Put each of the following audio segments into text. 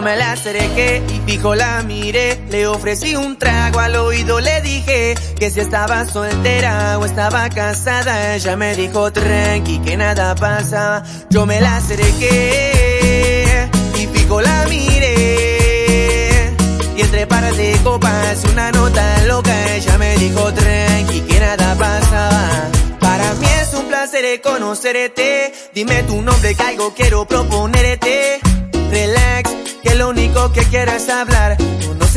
me la acerqué y fijo la miré. Le ofrecí un trago al oído, le dije que si estaba soltera o estaba casada. Ella me dijo tranqui que nada pasa. Yo me la acerqué y fijo la miré. Y entre par de copas una nota loca. Ella me dijo tranqui que nada pasaba. Para mí es un placer conocerte. Dime tu nombre que algo quiero proponerte.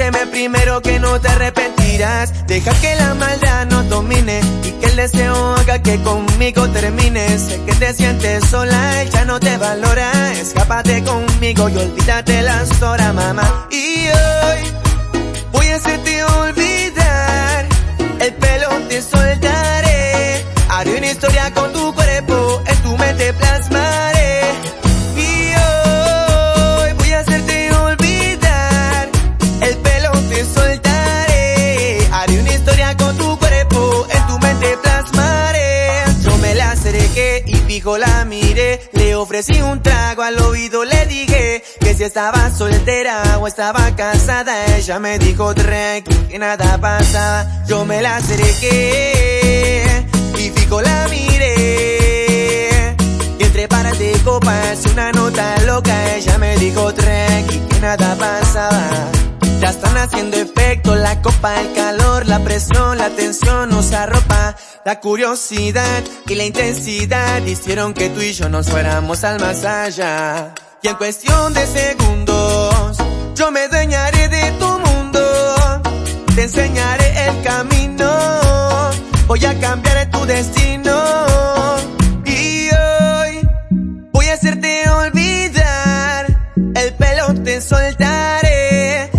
Conóceme primero que no te arrepentirás. Deja que la maldad nos domine y que el deseo haga que conmigo termines. Sé que te sientes sola y ya no te valora. Escápate conmigo y olvídate las horas, mamá. Y hoy voy a hacerte olvidar. Fijo la miré. Le ofrecí un trago al oído, le dije que si estaba soltera o estaba casada. Ella me dijo tranqui que nada pasaba. Yo me la acerqué y fijo la miré. Y entre pares de copas una nota loca. Ella me dijo tranqui que nada pasaba. Ya están haciendo efecto la copa, el calor, la presión, la tensión nos arropa. La curiosidad y la intensidad hicieron que tú y yo nos fuéramos al más allá. Y en cuestión de segundos, yo me dueñaré de tu mundo. Te enseñaré el camino. Voy a cambiar tu destino. Y hoy voy a hacerte olvidar. El pelo te soltaré.